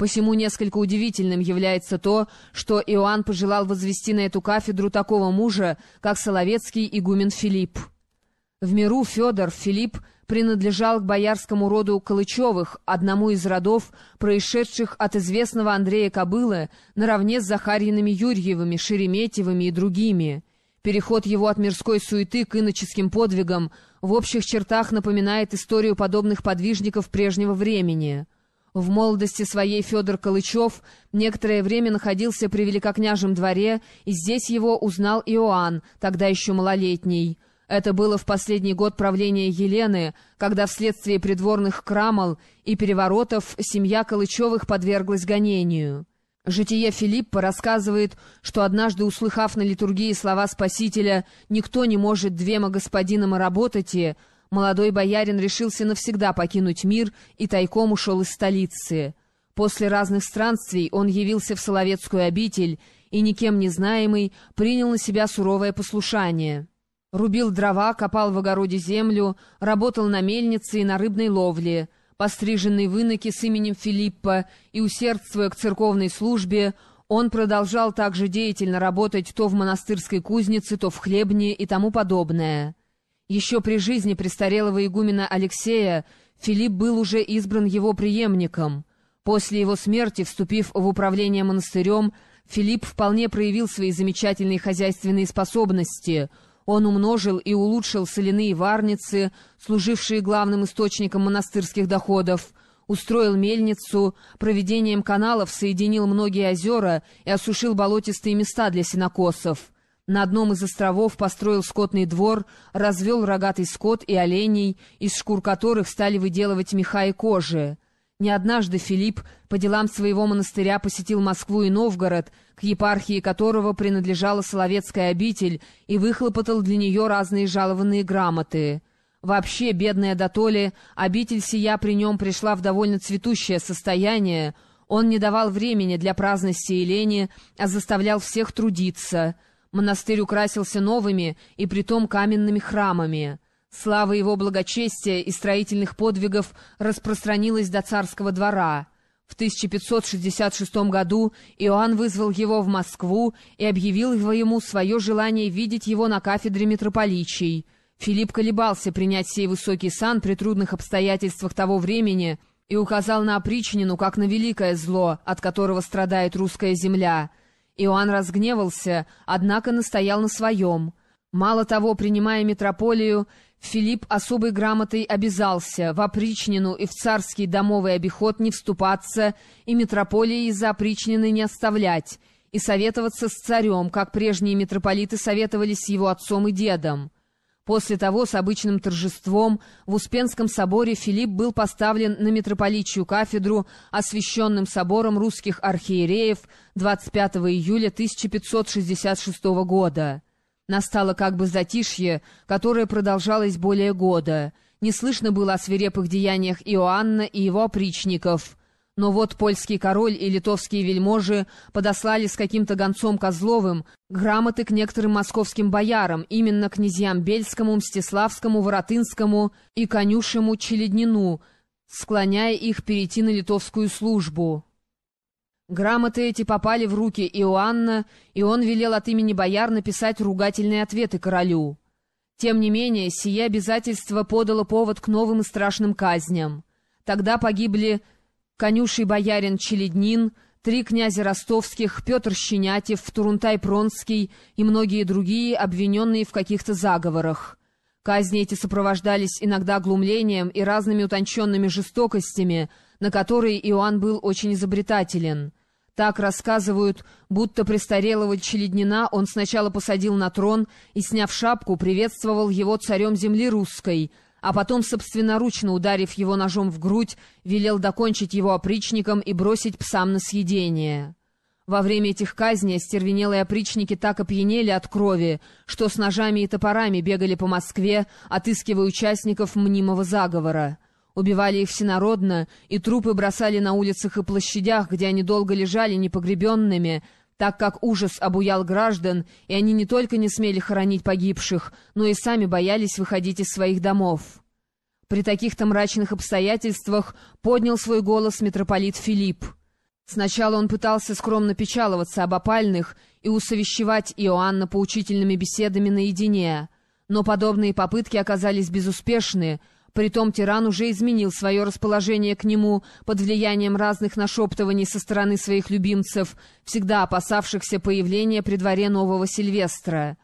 Посему несколько удивительным является то, что Иоанн пожелал возвести на эту кафедру такого мужа, как Соловецкий игумен Филипп. В миру Федор Филипп принадлежал к боярскому роду Калычевых, одному из родов, происшедших от известного Андрея Кобылы, наравне с Захарьиными Юрьевыми, Шереметьевыми и другими. Переход его от мирской суеты к иноческим подвигам в общих чертах напоминает историю подобных подвижников прежнего времени — в молодости своей Федор Калычев некоторое время находился при великокняжем дворе, и здесь его узнал Иоанн, тогда еще малолетний. Это было в последний год правления Елены, когда вследствие придворных крамол и переворотов семья Калычевых подверглась гонению. Житие Филиппа рассказывает, что однажды, услыхав на литургии слова Спасителя «Никто не может двема господинам работать», молодой боярин решился навсегда покинуть мир и тайком ушел из столицы. После разных странствий он явился в Соловецкую обитель и, никем не знаемый, принял на себя суровое послушание. Рубил дрова, копал в огороде землю, работал на мельнице и на рыбной ловле. Постриженный в иноке с именем Филиппа и усердствуя к церковной службе, он продолжал также деятельно работать то в монастырской кузнице, то в хлебне и тому подобное. Еще при жизни престарелого игумена Алексея Филипп был уже избран его преемником. После его смерти, вступив в управление монастырем, Филипп вполне проявил свои замечательные хозяйственные способности. Он умножил и улучшил соляные варницы, служившие главным источником монастырских доходов, устроил мельницу, проведением каналов соединил многие озера и осушил болотистые места для сенокосов. На одном из островов построил скотный двор, развел рогатый скот и оленей, из шкур которых стали выделывать меха и кожи. Не однажды Филипп по делам своего монастыря посетил Москву и Новгород, к епархии которого принадлежала Соловецкая обитель, и выхлопотал для нее разные жалованные грамоты. Вообще, бедная Датоле, обитель сия при нем пришла в довольно цветущее состояние. Он не давал времени для праздности и лени, а заставлял всех трудиться — Монастырь украсился новыми и притом каменными храмами. Слава его благочестия и строительных подвигов распространилась до царского двора. В 1566 году Иоанн вызвал его в Москву и объявил ему свое желание видеть его на кафедре митрополичий. Филипп колебался принять сей высокий сан при трудных обстоятельствах того времени и указал на опричнину как на великое зло, от которого страдает русская земля — Иоанн разгневался, однако настоял на своем. Мало того, принимая митрополию, Филипп особой грамотой обязался в опричнину и в царский домовый обиход не вступаться и митрополии из-за опричнины не оставлять, и советоваться с царем, как прежние митрополиты советовались с его отцом и дедом. После того с обычным торжеством в Успенском соборе Филипп был поставлен на митрополичью кафедру, освященным собором русских архиереев 25 июля 1566 года. Настало как бы затишье, которое продолжалось более года. Не слышно было о свирепых деяниях Иоанна и его опричников — но вот польский король и литовские вельможи подослали с каким-то гонцом Козловым грамоты к некоторым московским боярам, именно князьям Бельскому, Мстиславскому, Воротынскому и конюшему Челеднину, склоняя их перейти на литовскую службу. Грамоты эти попали в руки Иоанна, и он велел от имени бояр написать ругательные ответы королю. Тем не менее, сие обязательство подало повод к новым и страшным казням. Тогда погибли конюший боярин Челеднин, три князя ростовских, Петр Щенятев, Турунтай Пронский и многие другие, обвиненные в каких-то заговорах. Казни эти сопровождались иногда глумлением и разными утонченными жестокостями, на которые Иоанн был очень изобретателен. Так рассказывают, будто престарелого Челеднина он сначала посадил на трон и, сняв шапку, приветствовал его царем земли русской — а потом, собственноручно ударив его ножом в грудь, велел докончить его опричником и бросить псам на съедение. Во время этих казней остервенелые опричники так опьянели от крови, что с ножами и топорами бегали по Москве, отыскивая участников мнимого заговора. Убивали их всенародно, и трупы бросали на улицах и площадях, где они долго лежали непогребенными, так как ужас обуял граждан, и они не только не смели хоронить погибших, но и сами боялись выходить из своих домов. При таких-то мрачных обстоятельствах поднял свой голос митрополит Филипп. Сначала он пытался скромно печаловаться об опальных и усовещевать Иоанна поучительными беседами наедине, но подобные попытки оказались безуспешны, притом тиран уже изменил свое расположение к нему под влиянием разных нашептываний со стороны своих любимцев, всегда опасавшихся появления при дворе нового Сильвестра.